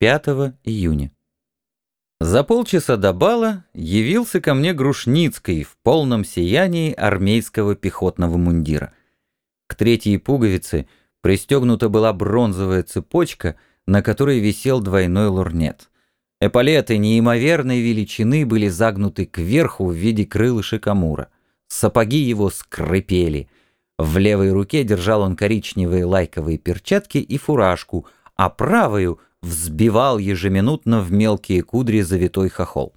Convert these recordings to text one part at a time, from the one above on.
5 июня. За полчаса до бала явился ко мне Грушницкий в полном сиянии армейского пехотного мундира. К третьей пуговице пристегнута была бронзовая цепочка, на которой висел двойной лорнет. Эполеты неимоверной величины были загнуты кверху в виде крылышек амура. Сапоги его скрипели. В левой руке держал он коричневые лайковые перчатки и фуражку, а правую — взбивал ежеминутно в мелкие кудри завитой хохол.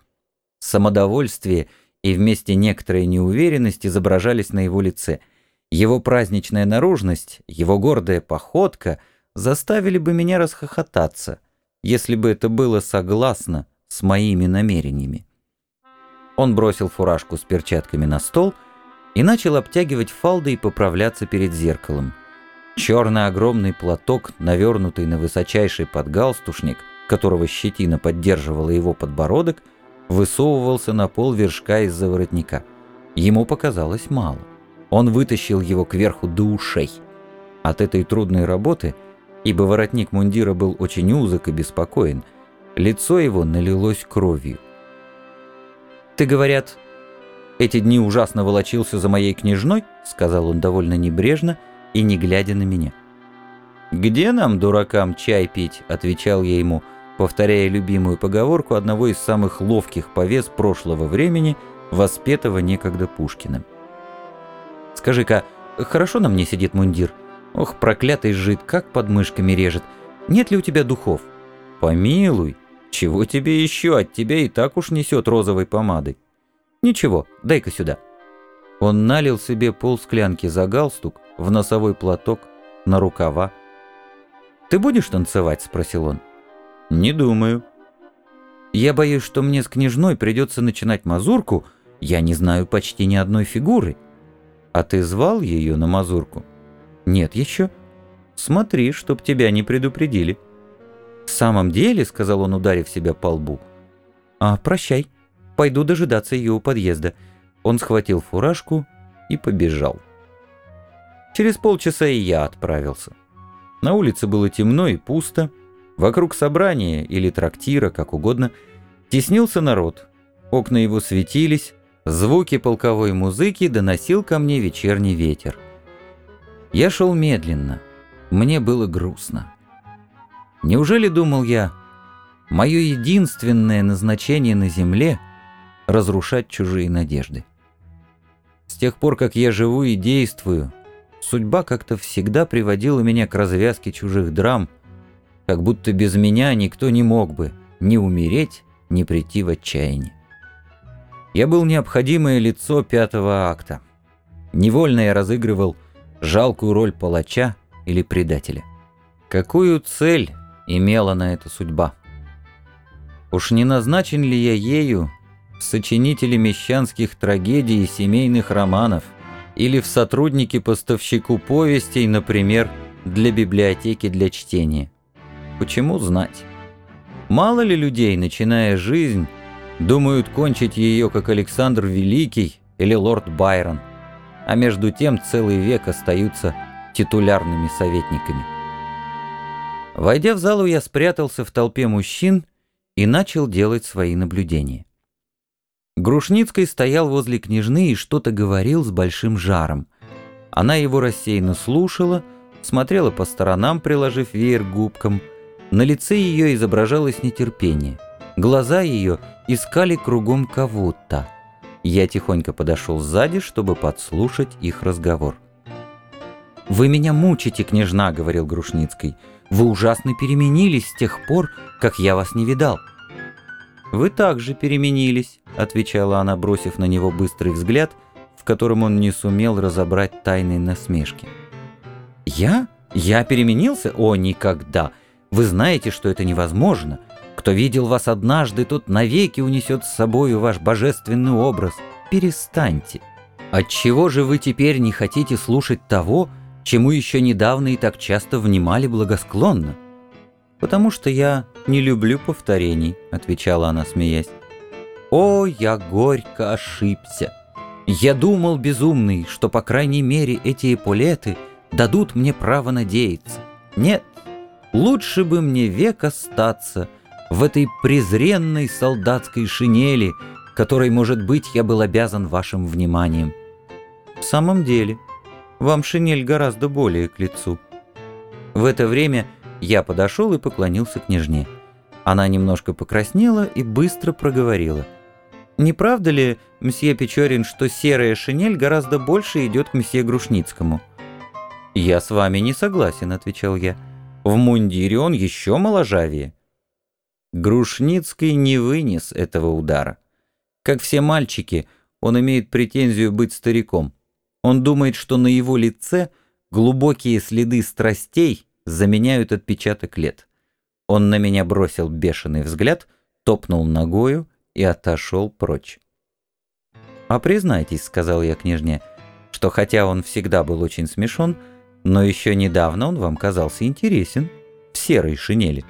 Самодовольствие и вместе некоторая неуверенность изображались на его лице. Его праздничная наружность, его гордая походка заставили бы меня расхохотаться, если бы это было согласно с моими намерениями. Он бросил фуражку с перчатками на стол и начал обтягивать фалды и поправляться перед зеркалом. Черный огромный платок, навернутый на высочайший подгалстушник, которого щетина поддерживала его подбородок, высовывался на пол вершка из-за воротника. Ему показалось мало. Он вытащил его кверху до ушей. От этой трудной работы, ибо воротник мундира был очень узок и беспокоен, лицо его налилось кровью. «Ты, говорят, эти дни ужасно волочился за моей княжной?» — сказал он довольно небрежно — и не глядя на меня. «Где нам, дуракам, чай пить?» — отвечал я ему, повторяя любимую поговорку одного из самых ловких повес прошлого времени, воспетого некогда Пушкиным. «Скажи-ка, хорошо на мне сидит мундир? Ох, проклятый жид, как под мышками режет. Нет ли у тебя духов?» «Помилуй, чего тебе еще? От тебя и так уж несет розовой помадой». «Ничего, дай-ка сюда». Он налил себе полсклянки за галстук, в носовой платок, на рукава. «Ты будешь танцевать?» — спросил он. «Не думаю». «Я боюсь, что мне с княжной придется начинать мазурку. Я не знаю почти ни одной фигуры». «А ты звал ее на мазурку?» «Нет еще». «Смотри, чтоб тебя не предупредили». «В самом деле», — сказал он, ударив себя по лбу. «А, прощай. Пойду дожидаться ее у подъезда». Он схватил фуражку и побежал. Через полчаса и я отправился. На улице было темно и пусто. Вокруг собрания или трактира, как угодно, теснился народ. Окна его светились, звуки полковой музыки доносил ко мне вечерний ветер. Я шел медленно. Мне было грустно. Неужели, думал я, мое единственное назначение на земле — разрушать чужие надежды? С тех пор, как я живу и действую, Судьба как-то всегда приводила меня к развязке чужих драм, как будто без меня никто не мог бы ни умереть, ни прийти в отчаяние. Я был необходимое лицо пятого акта. Невольно я разыгрывал жалкую роль палача или предателя. Какую цель имела на это судьба? Уж не назначен ли я ею сочинители мещанских трагедий и семейных романов – или в сотрудники-поставщику повестей, например, для библиотеки для чтения. Почему знать? Мало ли людей, начиная жизнь, думают кончить ее, как Александр Великий или лорд Байрон, а между тем целый век остаются титулярными советниками. Войдя в залу, я спрятался в толпе мужчин и начал делать свои наблюдения. Грушницкий стоял возле княжны и что-то говорил с большим жаром. Она его рассеянно слушала, смотрела по сторонам, приложив веер к губкам. На лице ее изображалось нетерпение. Глаза ее искали кругом кого-то. Я тихонько подошел сзади, чтобы подслушать их разговор. «Вы меня мучите, княжна», — говорил Грушницкий. «Вы ужасно переменились с тех пор, как я вас не видал». «Вы также переменились», — отвечала она, бросив на него быстрый взгляд, в котором он не сумел разобрать тайной насмешки. «Я? Я переменился? О, никогда! Вы знаете, что это невозможно. Кто видел вас однажды, тот навеки унесет с собою ваш божественный образ. Перестаньте. Отчего же вы теперь не хотите слушать того, чему еще недавно и так часто внимали благосклонно?» «Потому что я не люблю повторений», — отвечала она, смеясь. «О, я горько ошибся! Я думал, безумный, что, по крайней мере, эти эполеты дадут мне право надеяться. Нет, Лучше бы мне век остаться в этой презренной солдатской шинели, которой, может быть, я был обязан вашим вниманием. В самом деле, вам шинель гораздо более к лицу. В это время я подошел и поклонился княжне. Она немножко покраснела и быстро проговорила. «Не правда ли, мсье Печорин, что серая шинель гораздо больше идет к мсье Грушницкому?» «Я с вами не согласен», — отвечал я. «В мундире он еще моложавее». Грушницкий не вынес этого удара. Как все мальчики, он имеет претензию быть стариком. Он думает, что на его лице глубокие следы страстей заменяют отпечаток лет. Он на меня бросил бешеный взгляд, топнул ногою и отошел прочь. «А признайтесь», — сказал я княжне, — «что хотя он всегда был очень смешон, но еще недавно он вам казался интересен в серой шинели».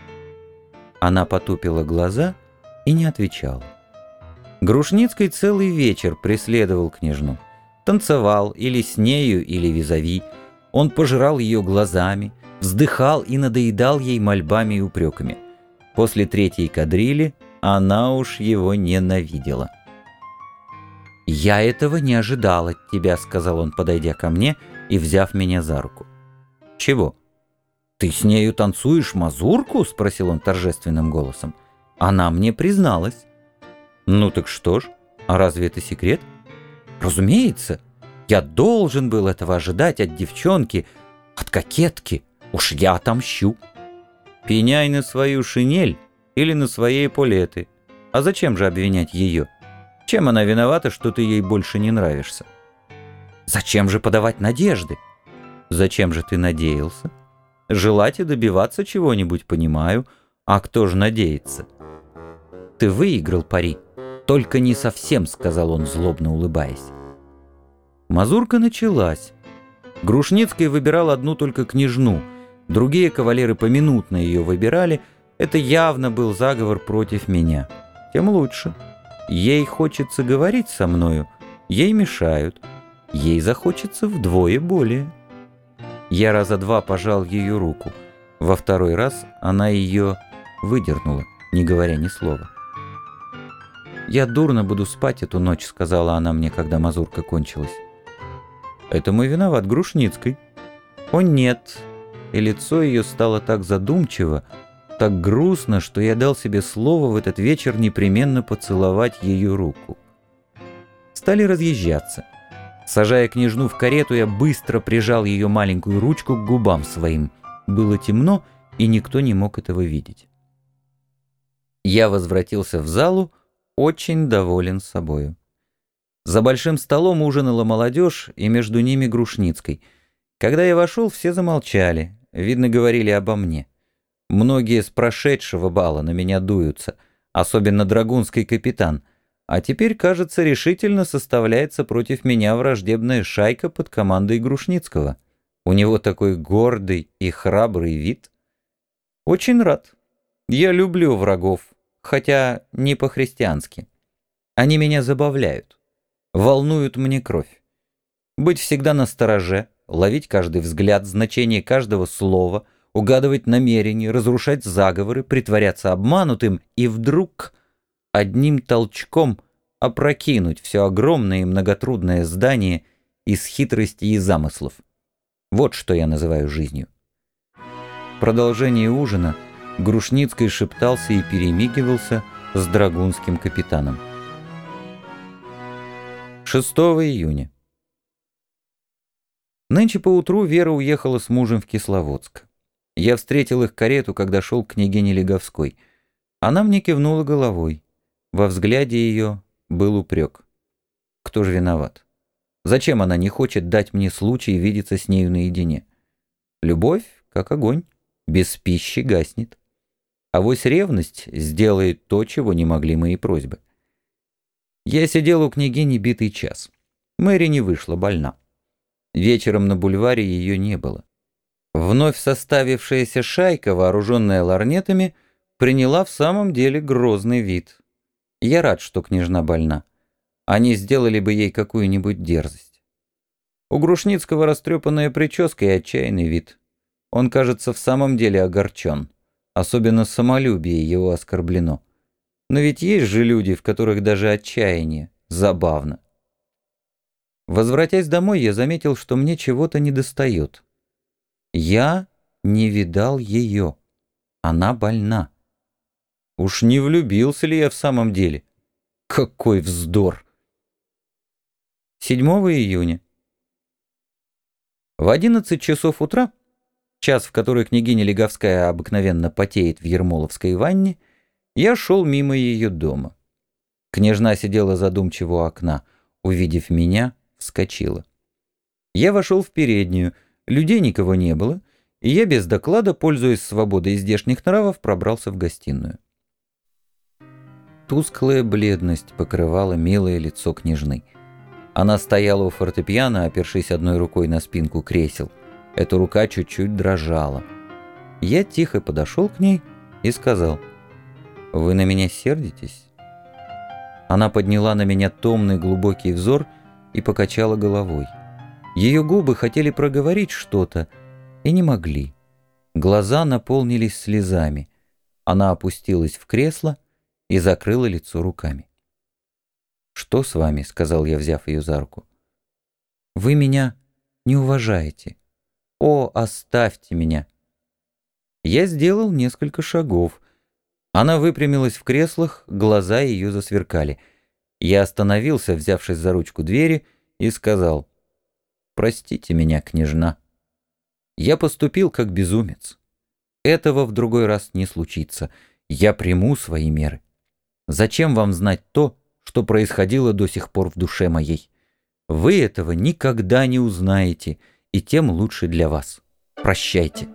Она потупила глаза и не отвечала. Грушницкий целый вечер преследовал княжну. Танцевал или с нею, или визави. Он пожирал ее глазами, вздыхал и надоедал ей мольбами и упреками. После третьей кадрили она уж его ненавидела. «Я этого не ожидал от тебя», — сказал он, подойдя ко мне и взяв меня за руку. «Чего?» «Ты с нею танцуешь мазурку?» — спросил он торжественным голосом. «Она мне призналась». «Ну так что ж, а разве это секрет?» «Разумеется, я должен был этого ожидать от девчонки, от кокетки. Уж я отомщу». «Пеняй на свою шинель или на свои эполеты. А зачем же обвинять ее? Чем она виновата, что ты ей больше не нравишься?» «Зачем же подавать надежды?» «Зачем же ты надеялся?» «Желать и добиваться чего-нибудь, понимаю. А кто же надеется?» «Ты выиграл пари». «Только не совсем», — сказал он, злобно улыбаясь. Мазурка началась. Грушницкий выбирал одну только княжну, другие кавалеры поминутно ее выбирали. Это явно был заговор против меня. Тем лучше. Ей хочется говорить со мною, ей мешают. Ей захочется вдвое более. Я раза два пожал ее руку. Во второй раз она ее выдернула, не говоря ни слова. «Я дурно буду спать эту ночь», — сказала она мне, когда мазурка кончилась. «Это мы виноват Грушницкой». «О нет!» И лицо ее стало так задумчиво, так грустно, что я дал себе слово в этот вечер непременно поцеловать ее руку. Стали разъезжаться. Сажая княжну в карету, я быстро прижал ее маленькую ручку к губам своим. Было темно, и никто не мог этого видеть. Я возвратился в залу, очень доволен собою. За большим столом ужинала молодежь, и между ними Грушницкой. Когда я вошел, все замолчали, видно, говорили обо мне. Многие с прошедшего бала на меня дуются, особенно драгунский капитан, а теперь, кажется, решительно составляется против меня враждебная шайка под командой Грушницкого. У него такой гордый и храбрый вид. Очень рад. Я люблю врагов, хотя не по-христиански. Они меня забавляют, волнуют мне кровь. Быть всегда на стороже, ловить каждый взгляд, значение каждого слова, угадывать намерения, разрушать заговоры, притворяться обманутым и вдруг одним толчком опрокинуть все огромное и многотрудное здание из хитрости и замыслов. Вот что я называю жизнью. Продолжение ужина — Грушницкий шептался и перемигивался с драгунским капитаном. 6 июня. Нынче поутру Вера уехала с мужем в Кисловодск. Я встретил их карету, когда шел к княгине Леговской. Она мне кивнула головой. Во взгляде ее был упрек. Кто же виноват? Зачем она не хочет дать мне случай видеться с нею наедине? Любовь, как огонь, без пищи гаснет. А вось ревность сделает то, чего не могли мои просьбы. Я сидел у княгини битый час. Мэри не вышла, больна. Вечером на бульваре ее не было. Вновь составившаяся шайка, вооруженная ларнетами, приняла в самом деле грозный вид. Я рад, что княжна больна. Они сделали бы ей какую-нибудь дерзость. У Грушницкого растрепанная прическа и отчаянный вид. Он, кажется, в самом деле огорчен. Особенно самолюбие его оскорблено. Но ведь есть же люди, в которых даже отчаяние. Забавно. Возвратясь домой, я заметил, что мне чего-то недостает. Я не видал ее. Она больна. Уж не влюбился ли я в самом деле? Какой вздор! 7 июня. В 11 часов утра, час, в который княгиня Леговская обыкновенно потеет в Ермоловской ванне, я шел мимо ее дома. Княжна сидела задумчиво у окна. Увидев меня, вскочила. Я вошел в переднюю, людей никого не было, и я без доклада, пользуясь свободой здешних нравов, пробрался в гостиную. Тусклая бледность покрывала милое лицо княжны. Она стояла у фортепиано, опершись одной рукой на спинку кресел. Эта рука чуть-чуть дрожала. Я тихо подошел к ней и сказал, «Вы на меня сердитесь?» Она подняла на меня томный глубокий взор и покачала головой. Ее губы хотели проговорить что-то и не могли. Глаза наполнились слезами. Она опустилась в кресло и закрыла лицо руками. «Что с вами?» — сказал я, взяв ее за руку. «Вы меня не уважаете. О, оставьте меня!» Я сделал несколько шагов. Она выпрямилась в креслах, глаза ее засверкали. Я остановился, взявшись за ручку двери, и сказал, «Простите меня, княжна. Я поступил как безумец. Этого в другой раз не случится. Я приму свои меры. Зачем вам знать то, что происходило до сих пор в душе моей? Вы этого никогда не узнаете, и тем лучше для вас. Прощайте».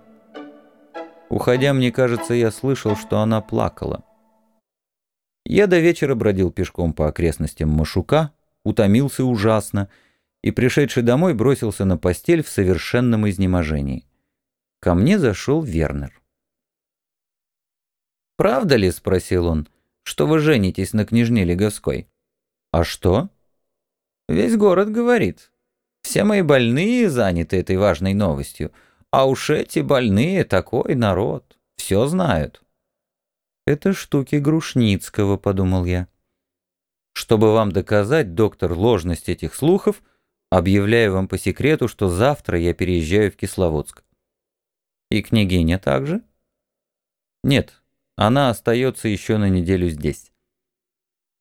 Уходя, мне кажется, я слышал, что она плакала. Я до вечера бродил пешком по окрестностям Машука, утомился ужасно и, пришедший домой, бросился на постель в совершенном изнеможении. Ко мне зашел Вернер. «Правда ли, — спросил он, — что вы женитесь на княжне Леговской?» «А что?» «Весь город говорит. Все мои больные заняты этой важной новостью, а уж эти больные такой народ, все знают». «Это штуки Грушницкого», — подумал я. Чтобы вам доказать, доктор, ложность этих слухов, объявляю вам по секрету, что завтра я переезжаю в Кисловодск. И княгиня также? Нет, она остается еще на неделю здесь.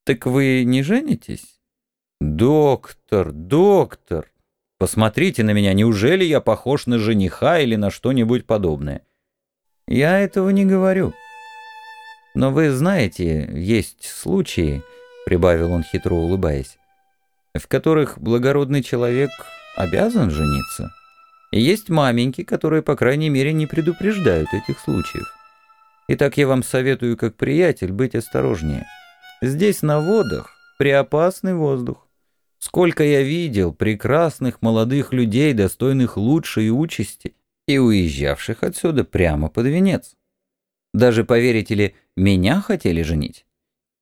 Так вы не женитесь? Доктор, доктор, посмотрите на меня, неужели я похож на жениха или на что-нибудь подобное? Я этого не говорю. Но вы знаете, есть случаи, прибавил он хитро улыбаясь, в которых благородный человек обязан жениться. И есть маменьки, которые, по крайней мере, не предупреждают этих случаев. Итак, я вам советую, как приятель, быть осторожнее. Здесь, на водах, преопасный воздух. Сколько я видел прекрасных молодых людей, достойных лучшей участи, и уезжавших отсюда прямо под венец. Даже, поверите ли, меня хотели женить.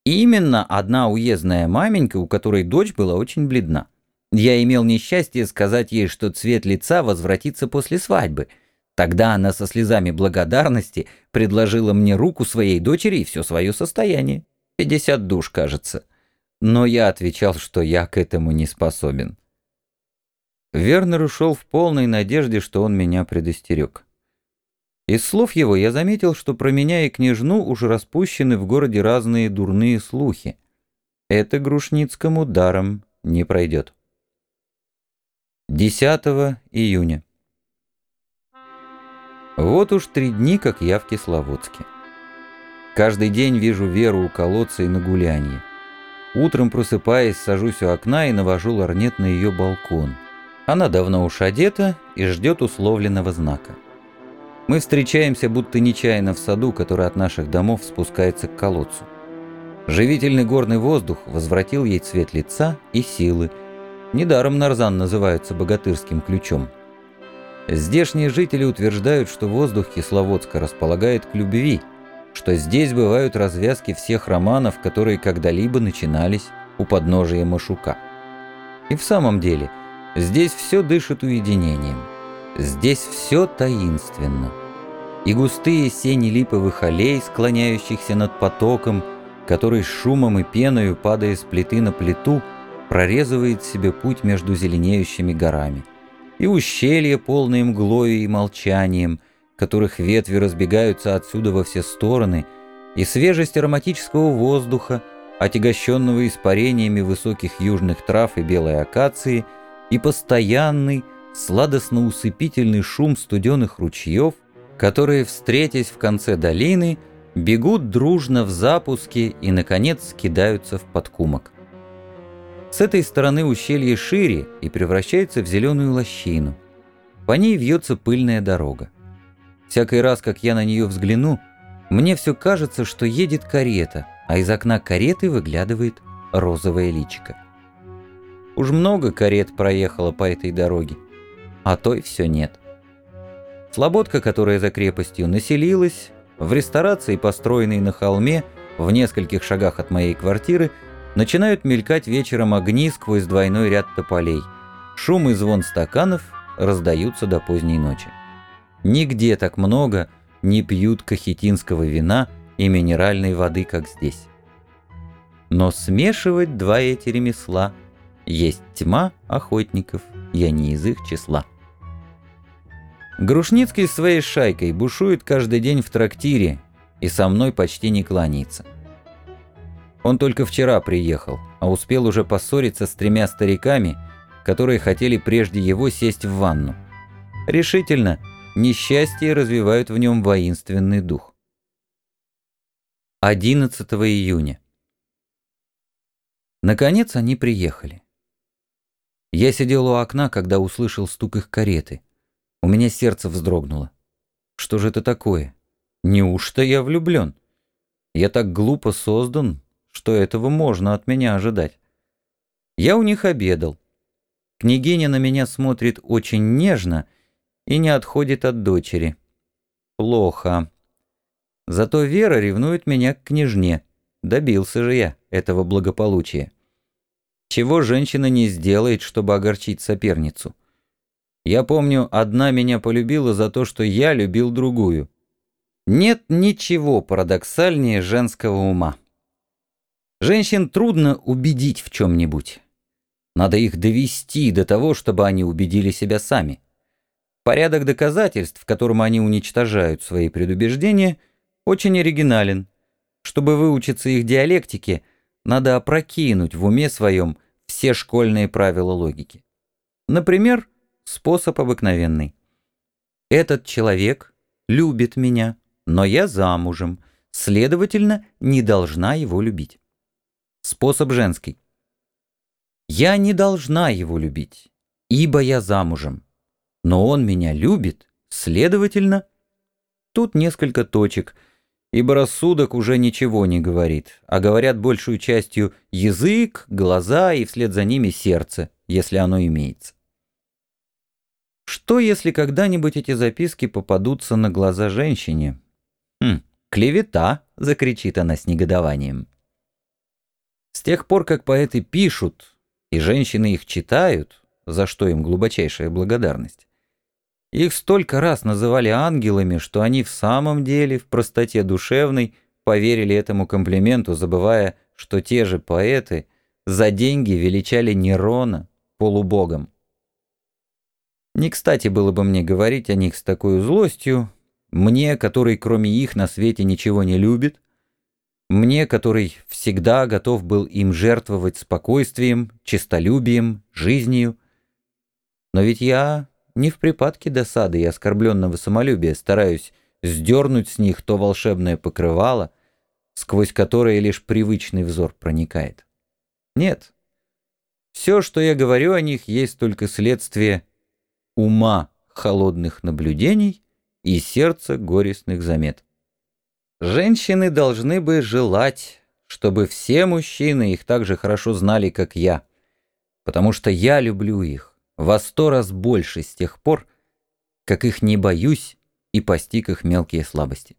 Именно одна уездная маменька, у которой дочь была очень бледна. Я имел несчастье сказать ей, что цвет лица возвратится после свадьбы. Тогда она со слезами благодарности предложила мне руку своей дочери и все свое состояние. 50 душ, кажется. Но я отвечал, что я к этому не способен. Вернер ушел в полной надежде, что он меня предостерег. Из слов его я заметил, что про меня и княжну уж распущены в городе разные дурные слухи. Это Грушницкому даром не пройдет. 10 июня. Вот уж три дни, как я в Кисловодске. Каждый день вижу Веру у колодца и на гулянье. Утром просыпаясь, сажусь у окна и навожу ларнет на ее балкон. Она давно уж одета и ждет условленного знака. Мы встречаемся будто нечаянно в саду, который от наших домов спускается к колодцу. Живительный горный воздух возвратил ей цвет лица и силы. Недаром Нарзан называется богатырским ключом. Здешние жители утверждают, что воздух Кисловодска располагает к любви, что здесь бывают развязки всех романов, которые когда-либо начинались у подножия Машука. И в самом деле, здесь все дышит уединением. Здесь все таинственно. И густые сени липовых аллей, склоняющихся над потоком, который шумом и пеною, падая с плиты на плиту, прорезывает себе путь между зеленеющими горами. И ущелья, полные мглою и молчанием, которых ветви разбегаются отсюда во все стороны, и свежесть ароматического воздуха, отягощенного испарениями высоких южных трав и белой акации, и постоянный, сладостно-усыпительный шум студеных ручьев, которые, встретясь в конце долины, бегут дружно в запуске и, наконец, кидаются в подкумок. С этой стороны ущелье шире и превращается в зеленую лощину. По ней вьется пыльная дорога. Всякий раз, как я на нее взгляну, мне все кажется, что едет карета, а из окна кареты выглядывает розовое личико. Уж много карет проехало по этой дороге, а той все нет. Слободка, которая за крепостью населилась, в ресторации, построенной на холме, в нескольких шагах от моей квартиры, начинают мелькать вечером огни сквозь двойной ряд тополей. Шум и звон стаканов раздаются до поздней ночи. Нигде так много не пьют кахетинского вина и минеральной воды, как здесь. Но смешивать два эти ремесла есть тьма охотников, я не из их числа. Грушницкий своей шайкой бушует каждый день в трактире и со мной почти не кланяется. Он только вчера приехал, а успел уже поссориться с тремя стариками, которые хотели прежде его сесть в ванну. Решительно, несчастье развивают в нем воинственный дух. 11 июня. Наконец они приехали. Я сидел у окна, когда услышал стук их кареты. У меня сердце вздрогнуло. Что же это такое? Неужто я влюблен? Я так глупо создан, что этого можно от меня ожидать. Я у них обедал. Княгиня на меня смотрит очень нежно и не отходит от дочери. Плохо. Зато Вера ревнует меня к княжне. Добился же я этого благополучия. Чего женщина не сделает, чтобы огорчить соперницу? Я помню, одна меня полюбила за то, что я любил другую. Нет ничего парадоксальнее женского ума. Женщин трудно убедить в чем-нибудь. Надо их довести до того, чтобы они убедили себя сами. Порядок доказательств, которым они уничтожают свои предубеждения, очень оригинален. Чтобы выучиться их диалектике, надо опрокинуть в уме своем все школьные правила логики. Например, способ обыкновенный. Этот человек любит меня, но я замужем, следовательно, не должна его любить. Способ женский. Я не должна его любить, ибо я замужем, но он меня любит, следовательно, тут несколько точек – ибо рассудок уже ничего не говорит, а говорят большую частью язык, глаза и вслед за ними сердце, если оно имеется. Что, если когда-нибудь эти записки попадутся на глаза женщине? «Хм, клевета!» — закричит она с негодованием. С тех пор, как поэты пишут, и женщины их читают, за что им глубочайшая благодарность, их столько раз называли ангелами, что они в самом деле в простоте душевной поверили этому комплименту, забывая, что те же поэты за деньги величали Нерона полубогом. Не кстати было бы мне говорить о них с такой злостью, мне, который кроме их на свете ничего не любит, мне, который всегда готов был им жертвовать спокойствием, честолюбием, жизнью. Но ведь я не в припадке досады и оскорбленного самолюбия стараюсь сдернуть с них то волшебное покрывало, сквозь которое лишь привычный взор проникает. Нет. Все, что я говорю о них, есть только следствие ума холодных наблюдений и сердца горестных замет. Женщины должны бы желать, чтобы все мужчины их так же хорошо знали, как я, потому что я люблю их во сто раз больше с тех пор, как их не боюсь и постиг их мелкие слабости.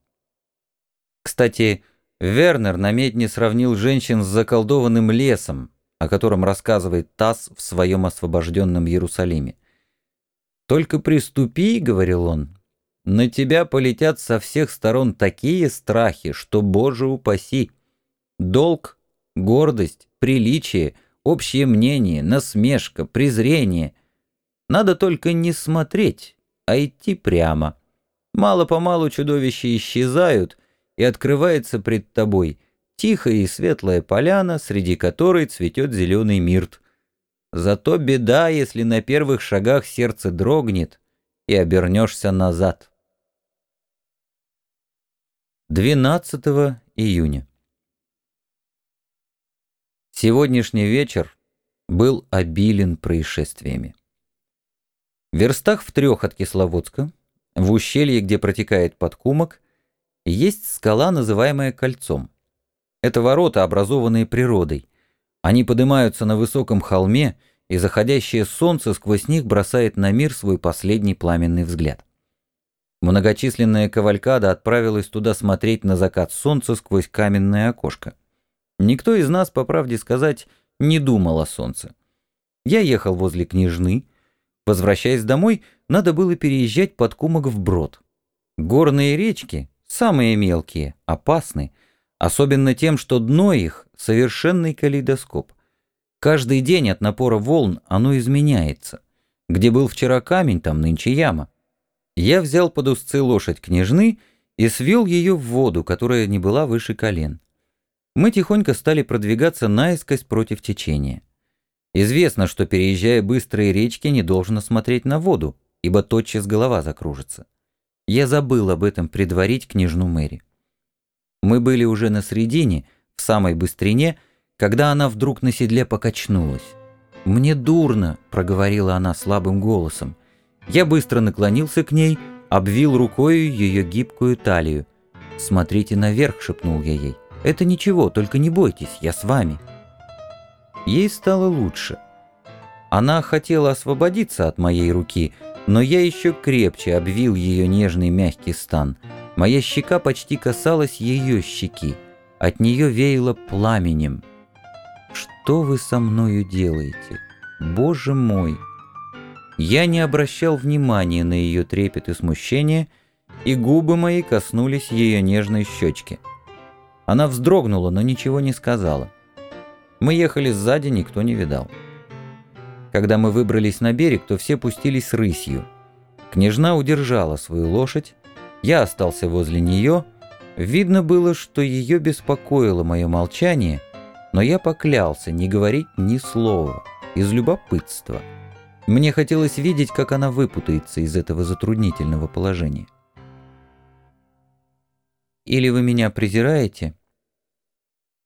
Кстати, Вернер на медне сравнил женщин с заколдованным лесом, о котором рассказывает Тасс в своем освобожденном Иерусалиме. «Только приступи», — говорил он, — «на тебя полетят со всех сторон такие страхи, что, Боже упаси! Долг, гордость, приличие, общее мнение, насмешка, презрение. Надо только не смотреть, а идти прямо. Мало-помалу чудовища исчезают, и открывается пред тобой тихая и светлая поляна, среди которой цветет зеленый мирт. Зато беда, если на первых шагах сердце дрогнет и обернешься назад. 12 июня. Сегодняшний вечер был обилен происшествиями. В верстах в трех от Кисловодска, в ущелье, где протекает подкумок, есть скала, называемая Кольцом. Это ворота, образованные природой. Они поднимаются на высоком холме, и заходящее солнце сквозь них бросает на мир свой последний пламенный взгляд. Многочисленная кавалькада отправилась туда смотреть на закат солнца сквозь каменное окошко. Никто из нас, по правде сказать, не думал о солнце. Я ехал возле княжны, Возвращаясь домой, надо было переезжать под Кумок вброд. Горные речки, самые мелкие, опасны, особенно тем, что дно их — совершенный калейдоскоп. Каждый день от напора волн оно изменяется. Где был вчера камень, там нынче яма. Я взял под узцы лошадь княжны и свел ее в воду, которая не была выше колен. Мы тихонько стали продвигаться наискось против течения. Известно, что переезжая быстрые речки, не должно смотреть на воду, ибо тотчас голова закружится. Я забыл об этом предварить княжну Мэри. Мы были уже на средине, в самой быстрине, когда она вдруг на седле покачнулась. «Мне дурно», — проговорила она слабым голосом. Я быстро наклонился к ней, обвил рукою ее гибкую талию. «Смотрите наверх», — шепнул я ей. «Это ничего, только не бойтесь, я с вами». Ей стало лучше. Она хотела освободиться от моей руки, но я еще крепче обвил ее нежный мягкий стан. Моя щека почти касалась ее щеки. От нее веяло пламенем. «Что вы со мною делаете? Боже мой!» Я не обращал внимания на ее трепет и смущение, и губы мои коснулись ее нежной щечки. Она вздрогнула, но ничего не сказала. Мы ехали сзади, никто не видал. Когда мы выбрались на берег, то все пустились рысью. Княжна удержала свою лошадь, я остался возле нее. Видно было, что ее беспокоило мое молчание, но я поклялся не говорить ни слова, из любопытства. Мне хотелось видеть, как она выпутается из этого затруднительного положения. «Или вы меня презираете,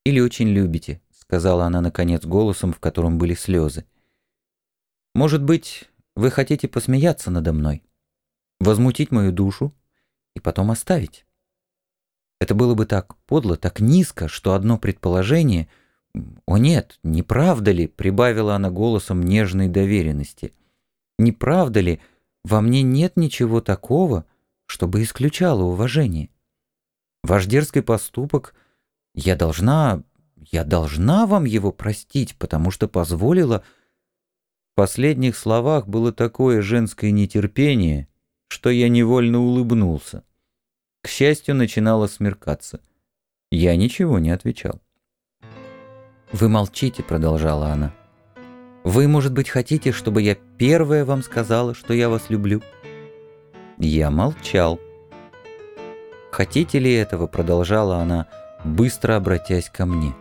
или очень любите», сказала она наконец голосом, в котором были слезы. «Может быть, вы хотите посмеяться надо мной, возмутить мою душу и потом оставить? Это было бы так подло, так низко, что одно предположение... О нет, не правда ли, прибавила она голосом нежной доверенности, не правда ли, во мне нет ничего такого, чтобы исключало уважение? Ваш дерзкий поступок я должна я должна вам его простить, потому что позволила...» В последних словах было такое женское нетерпение, что я невольно улыбнулся. К счастью, начинало смеркаться. Я ничего не отвечал. «Вы молчите», — продолжала она. «Вы, может быть, хотите, чтобы я первая вам сказала, что я вас люблю?» Я молчал. «Хотите ли этого?» — продолжала она, быстро обратясь ко мне.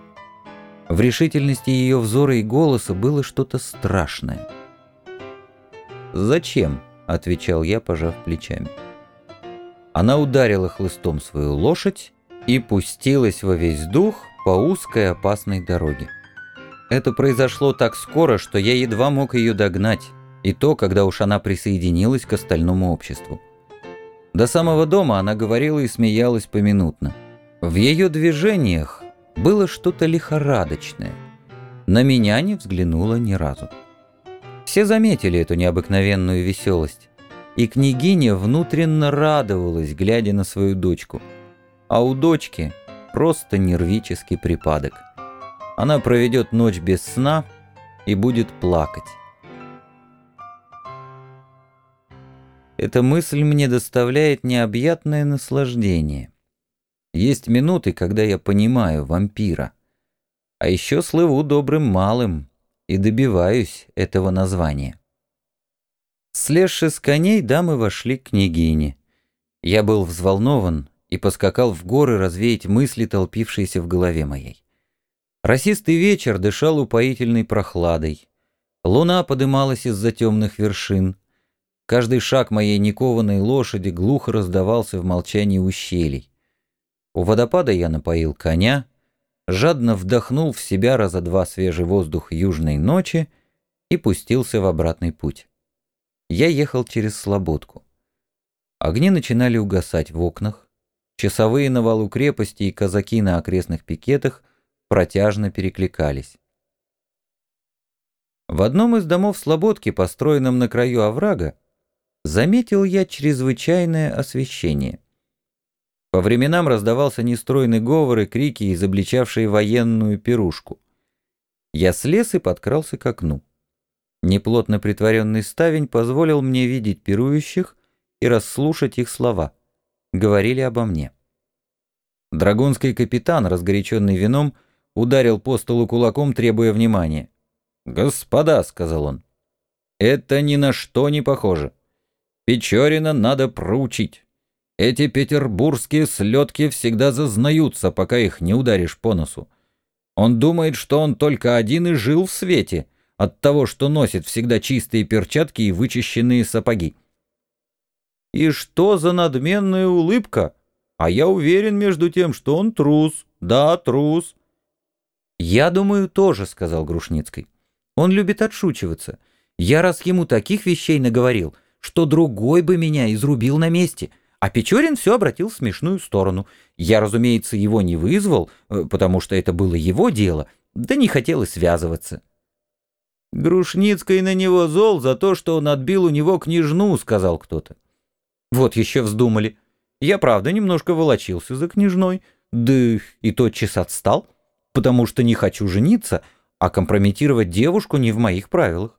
В решительности ее взора и голоса было что-то страшное. «Зачем?» — отвечал я, пожав плечами. Она ударила хлыстом свою лошадь и пустилась во весь дух по узкой опасной дороге. Это произошло так скоро, что я едва мог ее догнать, и то, когда уж она присоединилась к остальному обществу. До самого дома она говорила и смеялась поминутно. В ее движениях было что-то лихорадочное. На меня не взглянула ни разу. Все заметили эту необыкновенную веселость, и княгиня внутренно радовалась, глядя на свою дочку. А у дочки просто нервический припадок. Она проведет ночь без сна и будет плакать. Эта мысль мне доставляет необъятное наслаждение. Есть минуты, когда я понимаю вампира. А еще слыву добрым малым и добиваюсь этого названия. Слезши с коней, дамы вошли к княгине. Я был взволнован и поскакал в горы развеять мысли, толпившиеся в голове моей. Росистый вечер дышал упоительной прохладой. Луна подымалась из-за темных вершин. Каждый шаг моей никованной лошади глухо раздавался в молчании ущелий. У водопада я напоил коня, жадно вдохнул в себя раза два свежий воздух южной ночи и пустился в обратный путь. Я ехал через Слободку. Огни начинали угасать в окнах, часовые на валу крепости и казаки на окрестных пикетах протяжно перекликались. В одном из домов Слободки, построенном на краю оврага, заметил я чрезвычайное освещение. По временам раздавался нестройный говор и крики, изобличавшие военную пирушку. Я слез и подкрался к окну. Неплотно притворенный ставень позволил мне видеть пирующих и расслушать их слова. Говорили обо мне. Драгунский капитан, разгоряченный вином, ударил по столу кулаком, требуя внимания. «Господа», — сказал он, — «это ни на что не похоже. Печорина надо проучить. Эти петербургские слетки всегда зазнаются, пока их не ударишь по носу. Он думает, что он только один и жил в свете, от того, что носит всегда чистые перчатки и вычищенные сапоги. И что за надменная улыбка? А я уверен между тем, что он трус. Да, трус. Я думаю, тоже, сказал Грушницкий. Он любит отшучиваться. Я раз ему таких вещей наговорил — что другой бы меня изрубил на месте. А Печорин все обратил в смешную сторону. Я, разумеется, его не вызвал, э, потому что это было его дело, да не хотелось связываться. «Грушницкий на него зол за то, что он отбил у него княжну», — сказал кто-то. «Вот еще вздумали. Я, правда, немножко волочился за княжной, да и тотчас отстал, потому что не хочу жениться, а компрометировать девушку не в моих правилах».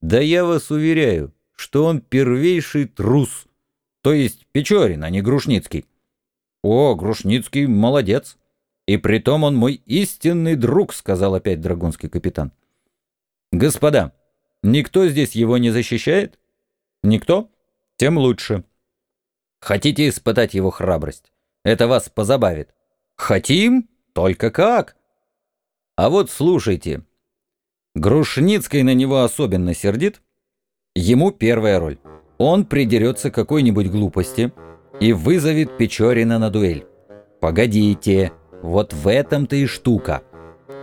«Да я вас уверяю, что он первейший трус, то есть Печорин, а не Грушницкий. О, Грушницкий молодец. И притом он мой истинный друг, сказал опять драгунский капитан. Господа, никто здесь его не защищает? Никто? Тем лучше. Хотите испытать его храбрость? Это вас позабавит. Хотим? Только как? А вот слушайте. Грушницкий на него особенно сердит, Ему первая роль. Он придерется к какой-нибудь глупости и вызовет Печорина на дуэль. Погодите, вот в этом-то и штука.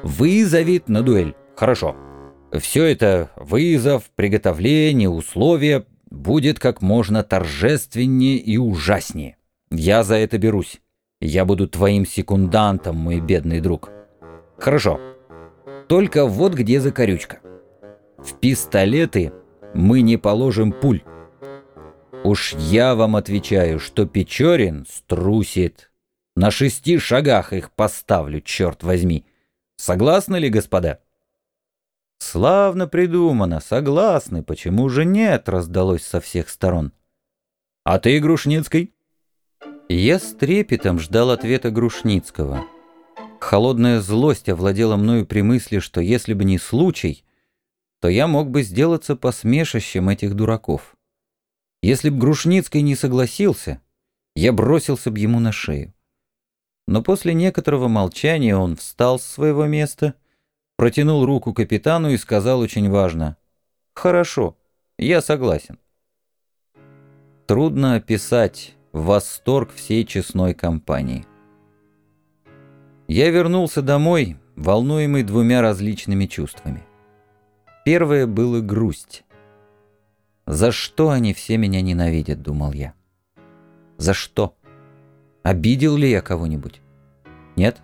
Вызовет на дуэль. Хорошо. Все это вызов, приготовление, условия будет как можно торжественнее и ужаснее. Я за это берусь. Я буду твоим секундантом, мой бедный друг. Хорошо. Только вот где закорючка. В пистолеты мы не положим пуль. Уж я вам отвечаю, что Печорин струсит. На шести шагах их поставлю, черт возьми. Согласны ли, господа? Славно придумано, согласны, почему же нет, раздалось со всех сторон. А ты, Грушницкий? Я с трепетом ждал ответа Грушницкого. Холодная злость овладела мною при мысли, что если бы не случай, то я мог бы сделаться посмешищем этих дураков. Если б Грушницкий не согласился, я бросился бы ему на шею. Но после некоторого молчания он встал с своего места, протянул руку капитану и сказал очень важно «Хорошо, я согласен». Трудно описать восторг всей честной компании. Я вернулся домой, волнуемый двумя различными чувствами. Первое было грусть. «За что они все меня ненавидят?» — думал я. «За что? Обидел ли я кого-нибудь? Нет?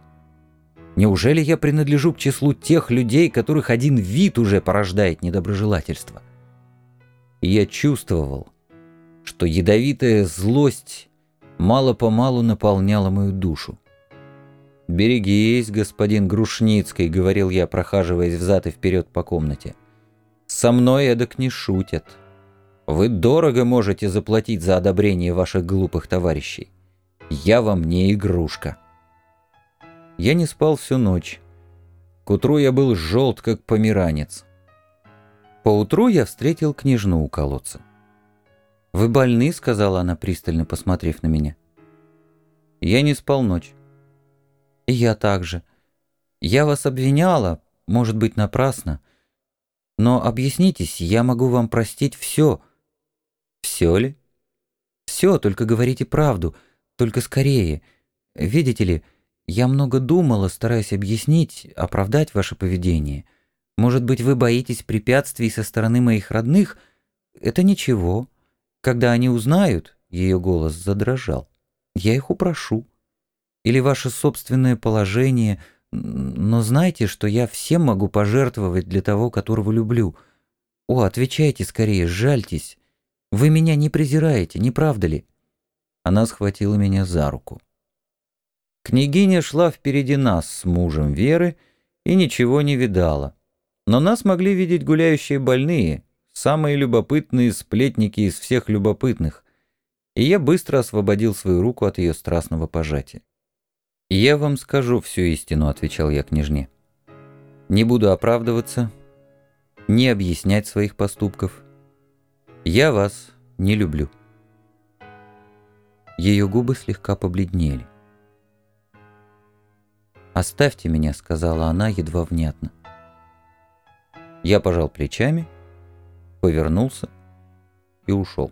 Неужели я принадлежу к числу тех людей, которых один вид уже порождает недоброжелательство?» И я чувствовал, что ядовитая злость мало-помалу наполняла мою душу. «Берегись, господин Грушницкий», — говорил я, прохаживаясь взад и вперед по комнате. Со мной эдак не шутят. Вы дорого можете заплатить за одобрение ваших глупых товарищей. Я вам не игрушка. Я не спал всю ночь. К утру я был желт, как померанец. Поутру я встретил княжну у колодца. «Вы больны?» — сказала она, пристально посмотрев на меня. Я не спал ночь. И я также. Я вас обвиняла, может быть, напрасно. Но объяснитесь, я могу вам простить все. Все ли? Все, только говорите правду, только скорее. Видите ли, я много думала, стараясь объяснить, оправдать ваше поведение. Может быть, вы боитесь препятствий со стороны моих родных? Это ничего. Когда они узнают, ее голос задрожал, я их упрошу. Или ваше собственное положение, но знайте, что я всем могу пожертвовать для того, которого люблю. О, отвечайте скорее, жальтесь. Вы меня не презираете, не правда ли?» Она схватила меня за руку. Княгиня шла впереди нас с мужем Веры и ничего не видала. Но нас могли видеть гуляющие больные, самые любопытные сплетники из всех любопытных. И я быстро освободил свою руку от ее страстного пожатия. «Я вам скажу всю истину», — отвечал я княжне. «Не буду оправдываться, не объяснять своих поступков. Я вас не люблю». Ее губы слегка побледнели. «Оставьте меня», — сказала она едва внятно. Я пожал плечами, повернулся и ушел.